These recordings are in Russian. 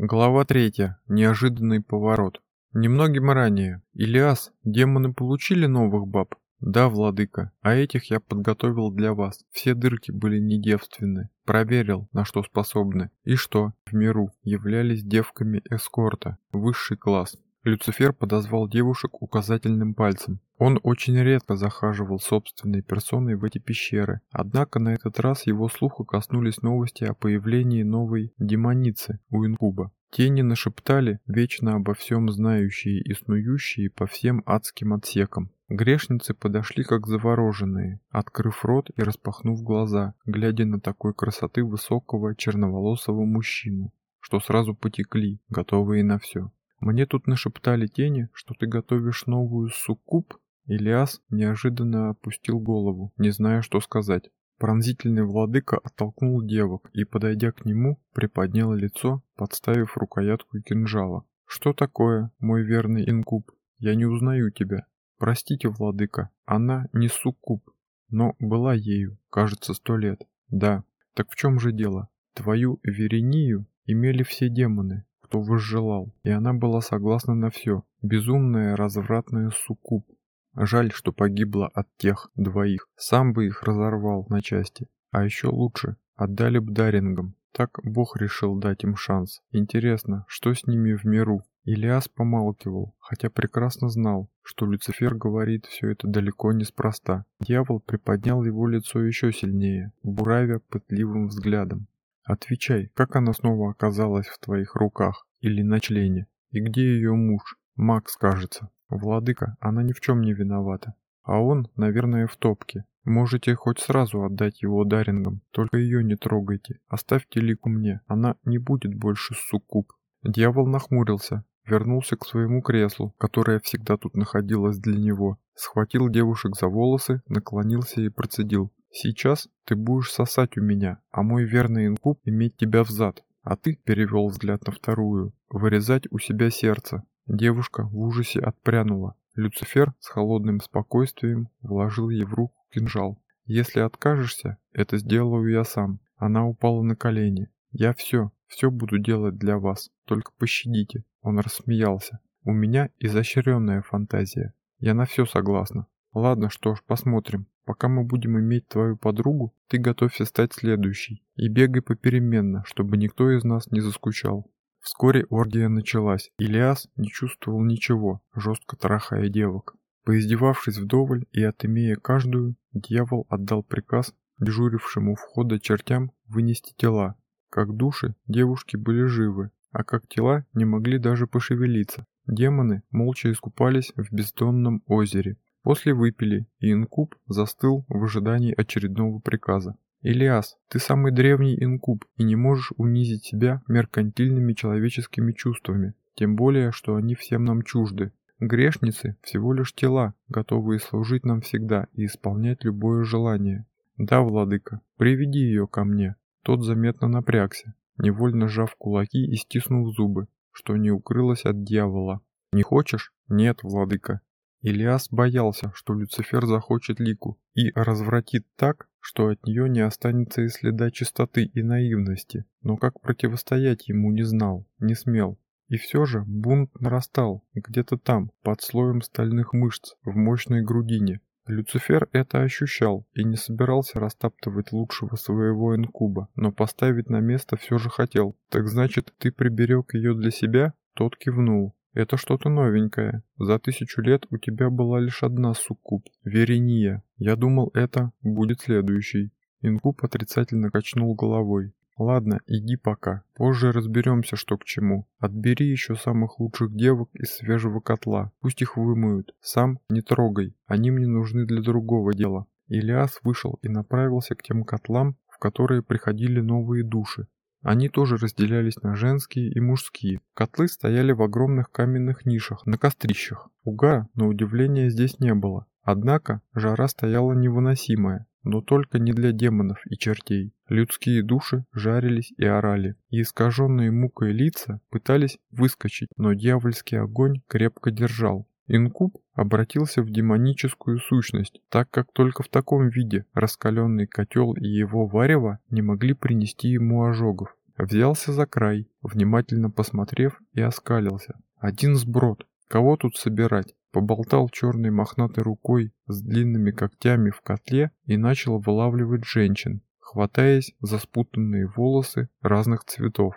Глава третья. Неожиданный поворот. Немногим ранее. Илиас, демоны получили новых баб? Да, владыка, а этих я подготовил для вас. Все дырки были недевственны. Проверил, на что способны. И что, в миру, являлись девками эскорта. Высший класс. Люцифер подозвал девушек указательным пальцем. Он очень редко захаживал собственной персоной в эти пещеры, однако на этот раз его слуха коснулись новости о появлении новой демоницы у инкуба. Тени нашептали, вечно обо всем знающие и снующие по всем адским отсекам. Грешницы подошли как завороженные, открыв рот и распахнув глаза, глядя на такой красоты высокого черноволосого мужчину, что сразу потекли, готовые на все. Мне тут нашептали тени, что ты готовишь новую суккуб. Илиас неожиданно опустил голову, не зная, что сказать. Пронзительный владыка оттолкнул девок и, подойдя к нему, приподнял лицо, подставив рукоятку кинжала. «Что такое, мой верный инкуб? Я не узнаю тебя. Простите, владыка, она не суккуб, но была ею, кажется, сто лет. Да, так в чем же дело? Твою Верению имели все демоны, кто возжелал, и она была согласна на все. Безумная, развратная суккуб. Жаль, что погибла от тех двоих. Сам бы их разорвал на части. А еще лучше, отдали б Дарингам. Так Бог решил дать им шанс. Интересно, что с ними в миру? Илиас помалкивал, хотя прекрасно знал, что Люцифер говорит все это далеко неспроста. Дьявол приподнял его лицо еще сильнее, буравя пытливым взглядом. Отвечай, как она снова оказалась в твоих руках или на члене? И где ее муж? Макс, кажется. Владыка, она ни в чем не виновата. А он, наверное, в топке. Можете хоть сразу отдать его Дарингам, только ее не трогайте. Оставьте лику мне, она не будет больше суккуб. Дьявол нахмурился, вернулся к своему креслу, которое всегда тут находилось для него, схватил девушек за волосы, наклонился и процедил. Сейчас ты будешь сосать у меня, а мой верный инкуб иметь тебя взад. А ты, перевел взгляд на вторую, вырезать у себя сердце. Девушка в ужасе отпрянула. Люцифер с холодным спокойствием вложил ей в руку кинжал. Если откажешься, это сделаю я сам. Она упала на колени. Я все, все буду делать для вас. Только пощадите. Он рассмеялся. У меня изощренная фантазия. Я на все согласна. Ладно, что ж, посмотрим. Пока мы будем иметь твою подругу, ты готовься стать следующей. И бегай попеременно, чтобы никто из нас не заскучал. Вскоре оргия началась. Илиас не чувствовал ничего, жестко трахая девок. Поиздевавшись вдоволь и отымея каждую, дьявол отдал приказ дежурившему входа чертям вынести тела. Как души, девушки были живы, а как тела не могли даже пошевелиться. Демоны молча искупались в бездонном озере, После выпили, и инкуб застыл в ожидании очередного приказа. «Илиас, ты самый древний инкуб и не можешь унизить себя меркантильными человеческими чувствами, тем более, что они всем нам чужды. Грешницы – всего лишь тела, готовые служить нам всегда и исполнять любое желание. Да, владыка, приведи ее ко мне». Тот заметно напрягся, невольно сжав кулаки и стиснув зубы, что не укрылось от дьявола. «Не хочешь? Нет, владыка, Илиас боялся, что Люцифер захочет Лику и развратит так, что от нее не останется и следа чистоты и наивности, но как противостоять ему не знал, не смел. И все же бунт нарастал, где-то там, под слоем стальных мышц, в мощной грудине. Люцифер это ощущал и не собирался растаптывать лучшего своего инкуба, но поставить на место все же хотел. «Так значит, ты приберег ее для себя?» Тот кивнул. Это что-то новенькое. За тысячу лет у тебя была лишь одна суккуб – Верения. Я думал, это будет следующий. Инкуб отрицательно качнул головой. Ладно, иди пока. Позже разберемся, что к чему. Отбери еще самых лучших девок из свежего котла. Пусть их вымоют. Сам не трогай. Они мне нужны для другого дела. Илиас вышел и направился к тем котлам, в которые приходили новые души. Они тоже разделялись на женские и мужские. Котлы стояли в огромных каменных нишах, на кострищах. Угара, на удивление, здесь не было. Однако жара стояла невыносимая, но только не для демонов и чертей. Людские души жарились и орали, и искаженные мукой лица пытались выскочить, но дьявольский огонь крепко держал. Инкуб обратился в демоническую сущность, так как только в таком виде раскаленный котел и его варево не могли принести ему ожогов. Взялся за край, внимательно посмотрев и оскалился. Один сброд. Кого тут собирать? Поболтал черной мохнатой рукой с длинными когтями в котле и начал вылавливать женщин, хватаясь за спутанные волосы разных цветов.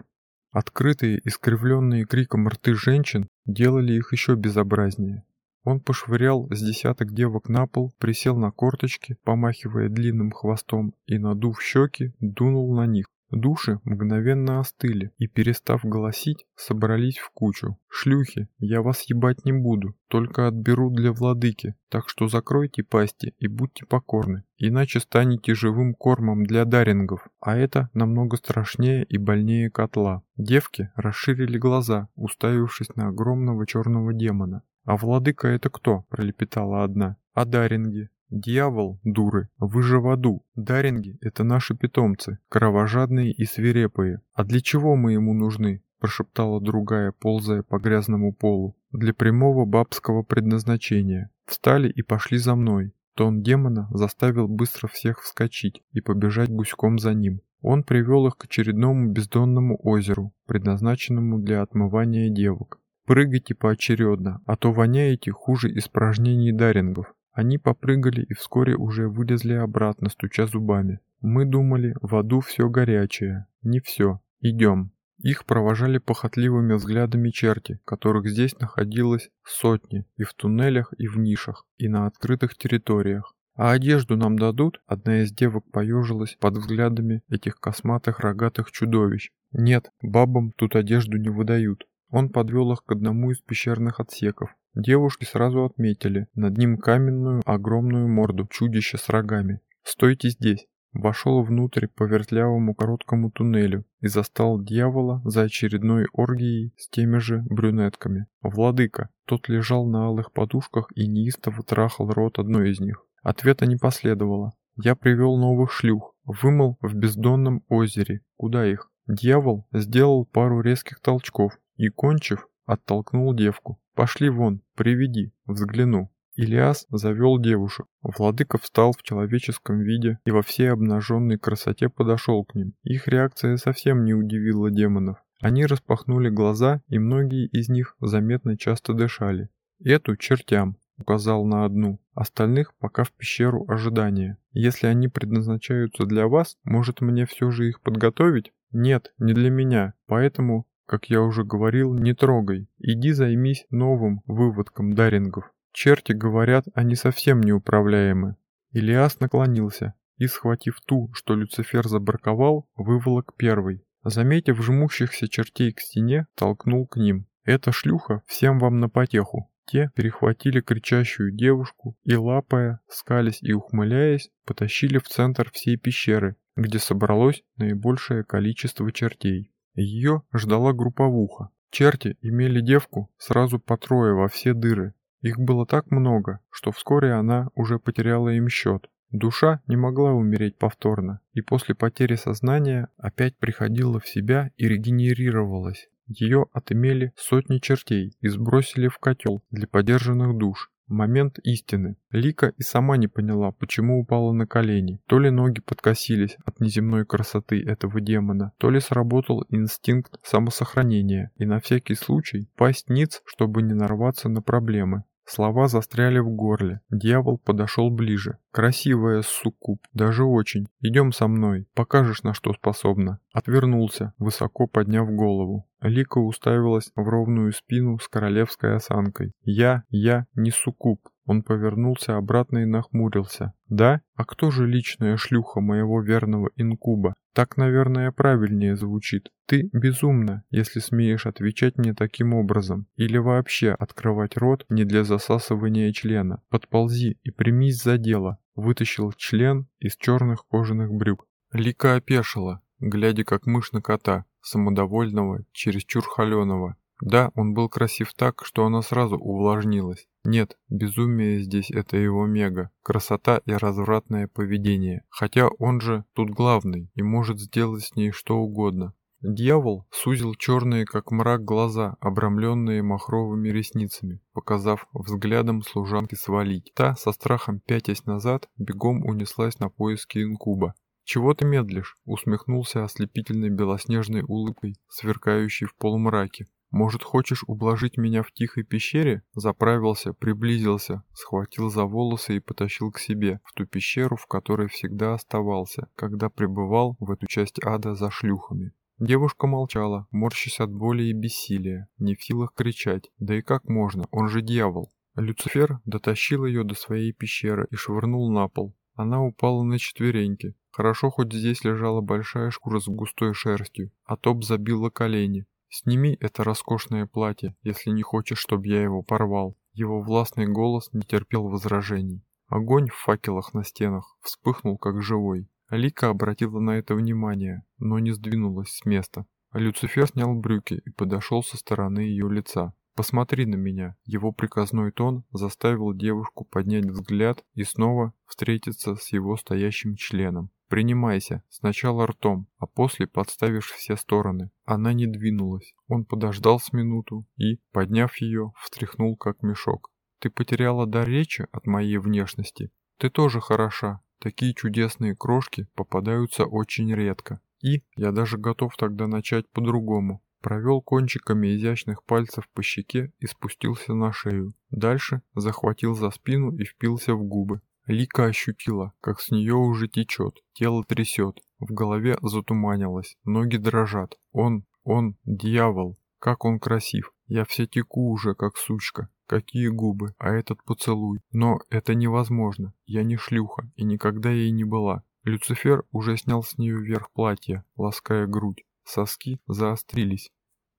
Открытые, искривленные криком рты женщин делали их еще безобразнее. Он пошвырял с десяток девок на пол, присел на корточки, помахивая длинным хвостом и, надув щеки, дунул на них. Души мгновенно остыли и, перестав голосить, собрались в кучу. «Шлюхи, я вас ебать не буду, только отберу для владыки, так что закройте пасти и будьте покорны, иначе станете живым кормом для дарингов, а это намного страшнее и больнее котла». Девки расширили глаза, уставившись на огромного черного демона. «А владыка это кто?» – пролепетала одна. «А даринги?» «Дьявол, дуры, вы же в аду. Даринги — это наши питомцы, кровожадные и свирепые. А для чего мы ему нужны?» — прошептала другая, ползая по грязному полу. «Для прямого бабского предназначения. Встали и пошли за мной». Тон демона заставил быстро всех вскочить и побежать гуськом за ним. Он привел их к очередному бездонному озеру, предназначенному для отмывания девок. Прыгайте поочередно, а то воняете хуже испражнений дарингов. Они попрыгали и вскоре уже вылезли обратно, стуча зубами. Мы думали, в аду все горячее. Не все. Идем. Их провожали похотливыми взглядами черти, которых здесь находилось сотни, и в туннелях, и в нишах, и на открытых территориях. А одежду нам дадут? Одна из девок поежилась под взглядами этих косматых рогатых чудовищ. Нет, бабам тут одежду не выдают. Он подвел их к одному из пещерных отсеков. Девушки сразу отметили над ним каменную огромную морду чудища с рогами. «Стойте здесь!» Вошел внутрь по вертлявому короткому туннелю и застал дьявола за очередной оргией с теми же брюнетками. Владыка, тот лежал на алых подушках и неистово трахал рот одной из них. Ответа не последовало. Я привел новых шлюх, вымыл в бездонном озере. Куда их? Дьявол сделал пару резких толчков и, кончив, оттолкнул девку. «Пошли вон, приведи, взгляну». Илиас завел девушек. Владыка встал в человеческом виде и во всей обнаженной красоте подошел к ним. Их реакция совсем не удивила демонов. Они распахнули глаза, и многие из них заметно часто дышали. «Эту чертям», — указал на одну, остальных пока в пещеру ожидания. «Если они предназначаются для вас, может мне все же их подготовить?» «Нет, не для меня, поэтому как я уже говорил, не трогай. Иди займись новым выводком дарингов. Черти говорят, они совсем неуправляемы. Илиас наклонился и, схватив ту, что Люцифер забраковал, выволок первый. Заметив жмущихся чертей к стене, толкнул к ним. «Эта шлюха всем вам на потеху». Те перехватили кричащую девушку и, лапая, скались и ухмыляясь, потащили в центр всей пещеры, где собралось наибольшее количество чертей. Ее ждала групповуха. Черти имели девку сразу по трое во все дыры. Их было так много, что вскоре она уже потеряла им счет. Душа не могла умереть повторно, и после потери сознания опять приходила в себя и регенерировалась. Ее отымели сотни чертей и сбросили в котел для подержанных душ. Момент истины. Лика и сама не поняла, почему упала на колени. То ли ноги подкосились от неземной красоты этого демона, то ли сработал инстинкт самосохранения, и на всякий случай пасть ниц, чтобы не нарваться на проблемы. Слова застряли в горле. Дьявол подошел ближе. «Красивая, суккуб, даже очень. Идем со мной, покажешь, на что способна». Отвернулся, высоко подняв голову. Лика уставилась в ровную спину с королевской осанкой. «Я, я не суккуб, он повернулся обратно и нахмурился. «Да? А кто же личная шлюха моего верного инкуба? Так, наверное, правильнее звучит. Ты безумна, если смеешь отвечать мне таким образом. Или вообще открывать рот не для засасывания члена. Подползи и примись за дело». Вытащил член из черных кожаных брюк. Лика опешила, глядя как мышь на кота, самодовольного, чересчур холеного. Да, он был красив так, что она сразу увлажнилась. Нет, безумие здесь это его мега, красота и развратное поведение. Хотя он же тут главный и может сделать с ней что угодно. Дьявол сузил черные, как мрак, глаза, обрамленные махровыми ресницами, показав взглядом служанки свалить. Та, со страхом пятясь назад, бегом унеслась на поиски инкуба. «Чего ты медлишь?» — усмехнулся ослепительной белоснежной улыбкой, сверкающей в полумраке. «Может, хочешь ублажить меня в тихой пещере?» Заправился, приблизился, схватил за волосы и потащил к себе, в ту пещеру, в которой всегда оставался, когда пребывал в эту часть ада за шлюхами. Девушка молчала, морщась от боли и бессилия, не в силах кричать. Да и как можно, он же дьявол. Люцифер дотащил ее до своей пещеры и швырнул на пол. Она упала на четвереньки. Хорошо, хоть здесь лежала большая шкура с густой шерстью, а топ забила колени. «Сними это роскошное платье, если не хочешь, чтобы я его порвал». Его властный голос не терпел возражений. Огонь в факелах на стенах вспыхнул как живой. Алика обратила на это внимание, но не сдвинулась с места. Люцифер снял брюки и подошел со стороны ее лица. «Посмотри на меня». Его приказной тон заставил девушку поднять взгляд и снова встретиться с его стоящим членом. Принимайся, сначала ртом, а после подставишь все стороны. Она не двинулась. Он подождал с минуту и, подняв ее, встряхнул как мешок. Ты потеряла дар речи от моей внешности. Ты тоже хороша. Такие чудесные крошки попадаются очень редко. И я даже готов тогда начать по-другому. Провел кончиками изящных пальцев по щеке и спустился на шею. Дальше захватил за спину и впился в губы. Лика ощутила, как с нее уже течет, тело трясет, в голове затуманилось, ноги дрожат. Он, он, дьявол, как он красив. Я вся теку уже, как сучка. Какие губы, а этот поцелуй. Но это невозможно. Я не шлюха и никогда ей не была. Люцифер уже снял с нее верх платья, лаская грудь. Соски заострились.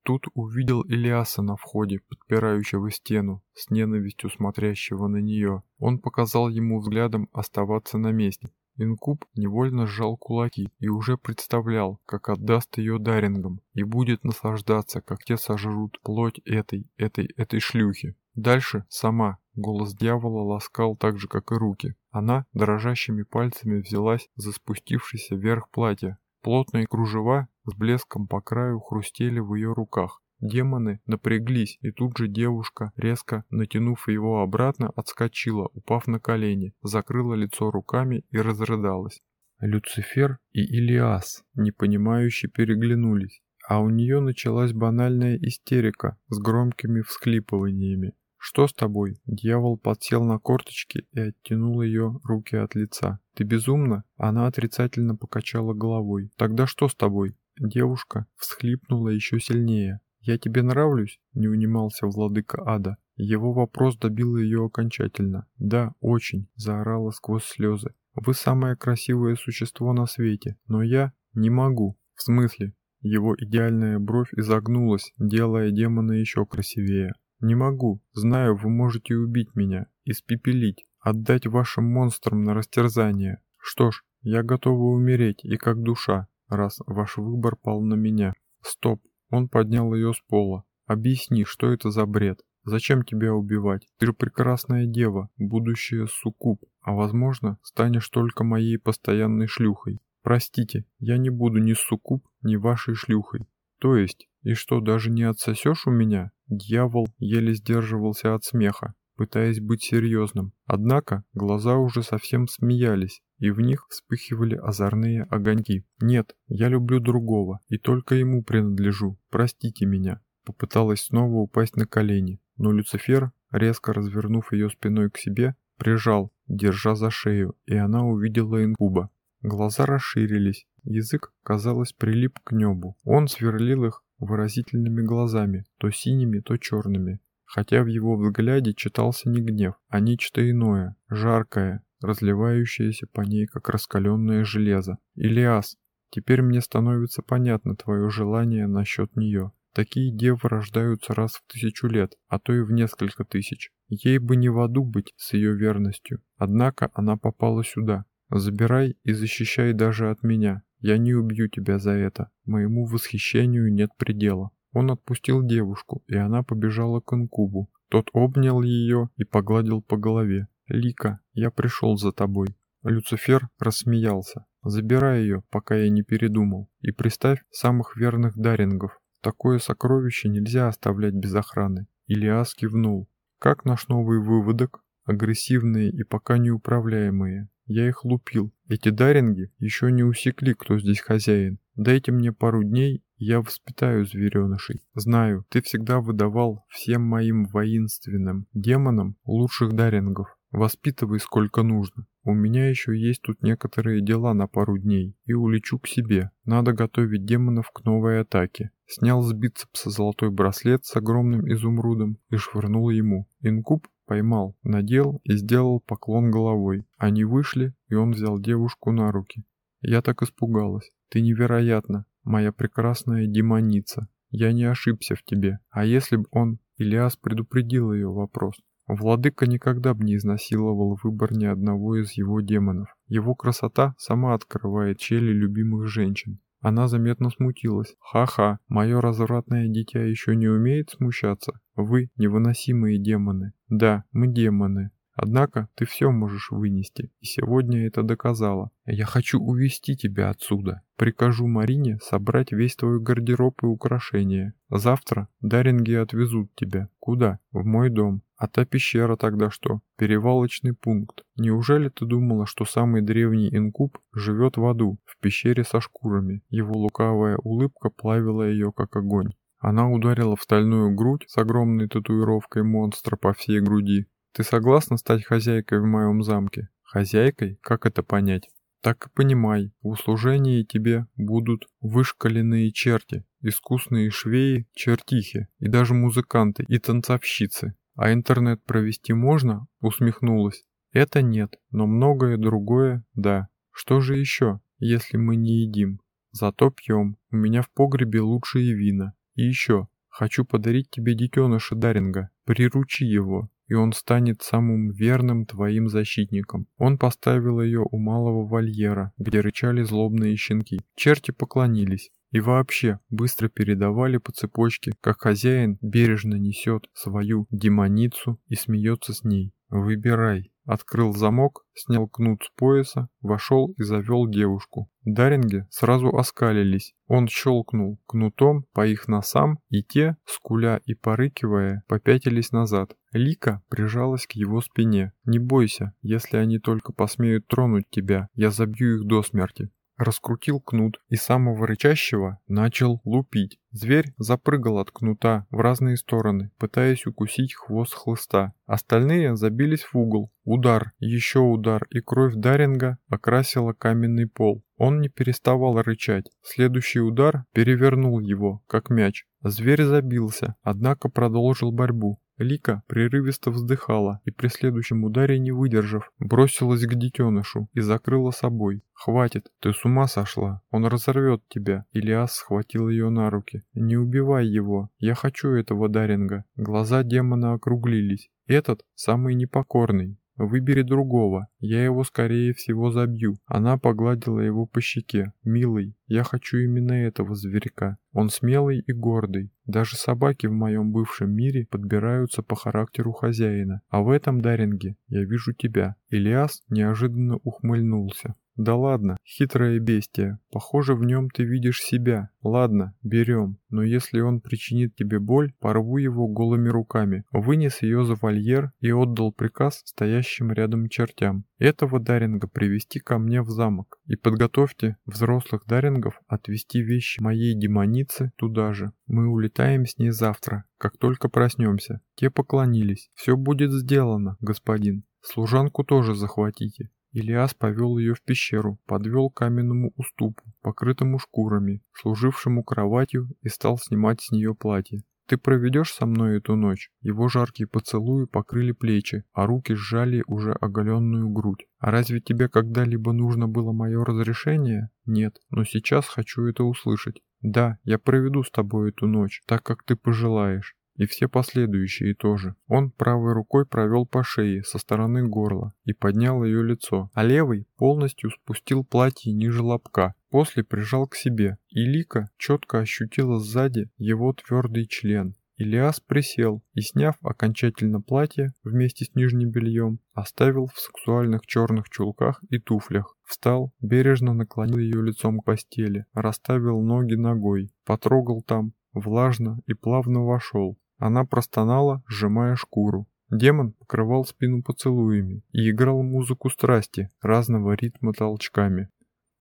Тут увидел Илиаса на входе, подпирающего стену, с ненавистью смотрящего на нее. Он показал ему взглядом оставаться на месте. Инкуб невольно сжал кулаки и уже представлял, как отдаст ее дарингам и будет наслаждаться, как те сожрут плоть этой, этой, этой шлюхи. Дальше сама, голос дьявола ласкал так же, как и руки. Она дрожащими пальцами взялась за спустившийся вверх платья. Плотные кружева с блеском по краю хрустели в ее руках. Демоны напряглись, и тут же девушка, резко натянув его обратно, отскочила, упав на колени, закрыла лицо руками и разрыдалась. Люцифер и Илиас, непонимающе переглянулись, а у нее началась банальная истерика с громкими всхлипываниями. «Что с тобой?» Дьявол подсел на корточки и оттянул ее руки от лица. «Ты безумна?» Она отрицательно покачала головой. «Тогда что с тобой?» Девушка всхлипнула еще сильнее. «Я тебе нравлюсь?» — не унимался владыка ада. Его вопрос добил ее окончательно. «Да, очень», — заорала сквозь слезы. «Вы самое красивое существо на свете, но я не могу». «В смысле?» Его идеальная бровь изогнулась, делая демона еще красивее. «Не могу. Знаю, вы можете убить меня, испепелить, отдать вашим монстрам на растерзание. Что ж, я готова умереть и как душа, раз ваш выбор пал на меня. Стоп, он поднял ее с пола. Объясни, что это за бред? Зачем тебя убивать? Ты же прекрасная дева, будущая суккуб, а возможно, станешь только моей постоянной шлюхой. Простите, я не буду ни суккуб, ни вашей шлюхой. То есть, и что, даже не отсосешь у меня? Дьявол еле сдерживался от смеха, пытаясь быть серьезным. Однако глаза уже совсем смеялись, и в них вспыхивали озорные огоньки. «Нет, я люблю другого, и только ему принадлежу. Простите меня». Попыталась снова упасть на колени, но Люцифер, резко развернув ее спиной к себе, прижал, держа за шею, и она увидела инкуба. Глаза расширились, язык, казалось, прилип к небу. Он сверлил их выразительными глазами, то синими, то черными, хотя в его взгляде читался не гнев, а нечто иное, жаркое, разливающееся по ней, как раскаленное железо. «Илиас, теперь мне становится понятно твое желание насчет нее. Такие девы рождаются раз в тысячу лет, а то и в несколько тысяч. Ей бы не в аду быть с ее верностью. Однако она попала сюда. Забирай и защищай даже от меня. Я не убью тебя за это. Моему восхищению нет предела». Он отпустил девушку, и она побежала к инкубу. Тот обнял ее и погладил по голове. «Лика, я пришел за тобой». Люцифер рассмеялся. «Забирай ее, пока я не передумал, и приставь самых верных дарингов. Такое сокровище нельзя оставлять без охраны». Илиас кивнул. «Как наш новый выводок? Агрессивные и пока неуправляемые. Я их лупил. Эти даринги еще не усекли, кто здесь хозяин. Дайте мне пару дней, я воспитаю зверенышей. Знаю, ты всегда выдавал всем моим воинственным демонам лучших дарингов. Воспитывай сколько нужно. У меня еще есть тут некоторые дела на пару дней, и улечу к себе. Надо готовить демонов к новой атаке. Снял с бицепса золотой браслет с огромным изумрудом и швырнул ему. Инкуб поймал, надел и сделал поклон головой. Они вышли, и он взял девушку на руки. Я так испугалась. Ты невероятна, моя прекрасная демоница. Я не ошибся в тебе. А если бы он... Илиас предупредил ее вопрос. Владыка никогда бы не изнасиловал выбор ни одного из его демонов. Его красота сама открывает чели любимых женщин. Она заметно смутилась. «Ха-ха, мое развратное дитя еще не умеет смущаться? Вы невыносимые демоны. Да, мы демоны. Однако ты все можешь вынести, и сегодня это доказала. Я хочу увести тебя отсюда. Прикажу Марине собрать весь твой гардероб и украшения. Завтра Даринги отвезут тебя. Куда? В мой дом. А та пещера тогда что? Перевалочный пункт. Неужели ты думала, что самый древний инкуб живет в аду, в пещере со шкурами? Его лукавая улыбка плавила ее как огонь. Она ударила в стальную грудь с огромной татуировкой монстра по всей груди. Ты согласна стать хозяйкой в моем замке? Хозяйкой? Как это понять? Так и понимай, в услужении тебе будут вышкаленные черти, искусные швеи, чертихи и даже музыканты и танцовщицы. А интернет провести можно? Усмехнулась. Это нет, но многое другое – да. Что же еще, если мы не едим? Зато пьем. У меня в погребе лучшие вина. И еще, хочу подарить тебе детеныша Даринга. Приручи его и он станет самым верным твоим защитником. Он поставил ее у малого вольера, где рычали злобные щенки. Черти поклонились. И вообще, быстро передавали по цепочке, как хозяин бережно несет свою демоницу и смеется с ней. Выбирай. Открыл замок, снял кнут с пояса, вошел и завел девушку. Даринги сразу оскалились. Он щелкнул кнутом по их носам, и те, скуля и порыкивая, попятились назад. Лика прижалась к его спине. «Не бойся, если они только посмеют тронуть тебя, я забью их до смерти» раскрутил кнут и самого рычащего начал лупить. Зверь запрыгал от кнута в разные стороны, пытаясь укусить хвост хлыста. Остальные забились в угол. Удар, еще удар, и кровь Даринга окрасила каменный пол. Он не переставал рычать. Следующий удар перевернул его, как мяч. Зверь забился, однако продолжил борьбу. Лика прерывисто вздыхала и при следующем ударе, не выдержав, бросилась к детенышу и закрыла собой. «Хватит, ты с ума сошла, он разорвет тебя!» Илиас схватил ее на руки. «Не убивай его, я хочу этого Даринга!» Глаза демона округлились. «Этот самый непокорный, Выбери другого, я его скорее всего забью. Она погладила его по щеке. Милый, я хочу именно этого зверька. Он смелый и гордый. Даже собаки в моем бывшем мире подбираются по характеру хозяина. А в этом Даринге я вижу тебя. Илиас неожиданно ухмыльнулся. Да ладно, хитрое бестие. Похоже, в нем ты видишь себя. Ладно, берем. Но если он причинит тебе боль, порву его голыми руками. Вынес ее за вольер и отдал приказ стоящим рядом чертям. Этого Даринга привести ко мне в замок. И подготовьте взрослых Дарингов отвезти вещи моей демоницы туда же. Мы улетаем с ней завтра, как только проснемся. Те поклонились. Все будет сделано, господин. Служанку тоже захватите. Илиас повел ее в пещеру, подвел к каменному уступу, покрытому шкурами, служившему кроватью, и стал снимать с нее платье. «Ты проведешь со мной эту ночь?» Его жаркие поцелуи покрыли плечи, а руки сжали уже оголенную грудь. «А разве тебе когда-либо нужно было мое разрешение?» «Нет, но сейчас хочу это услышать. Да, я проведу с тобой эту ночь, так как ты пожелаешь и все последующие тоже. Он правой рукой провел по шее со стороны горла и поднял ее лицо, а левой полностью спустил платье ниже лобка, после прижал к себе, и Лика четко ощутила сзади его твердый член. Илиас присел и, сняв окончательно платье вместе с нижним бельем, оставил в сексуальных черных чулках и туфлях. Встал, бережно наклонил ее лицом к постели, расставил ноги ногой, потрогал там, влажно и плавно вошел, она простонала, сжимая шкуру. Демон покрывал спину поцелуями и играл музыку страсти разного ритма толчками.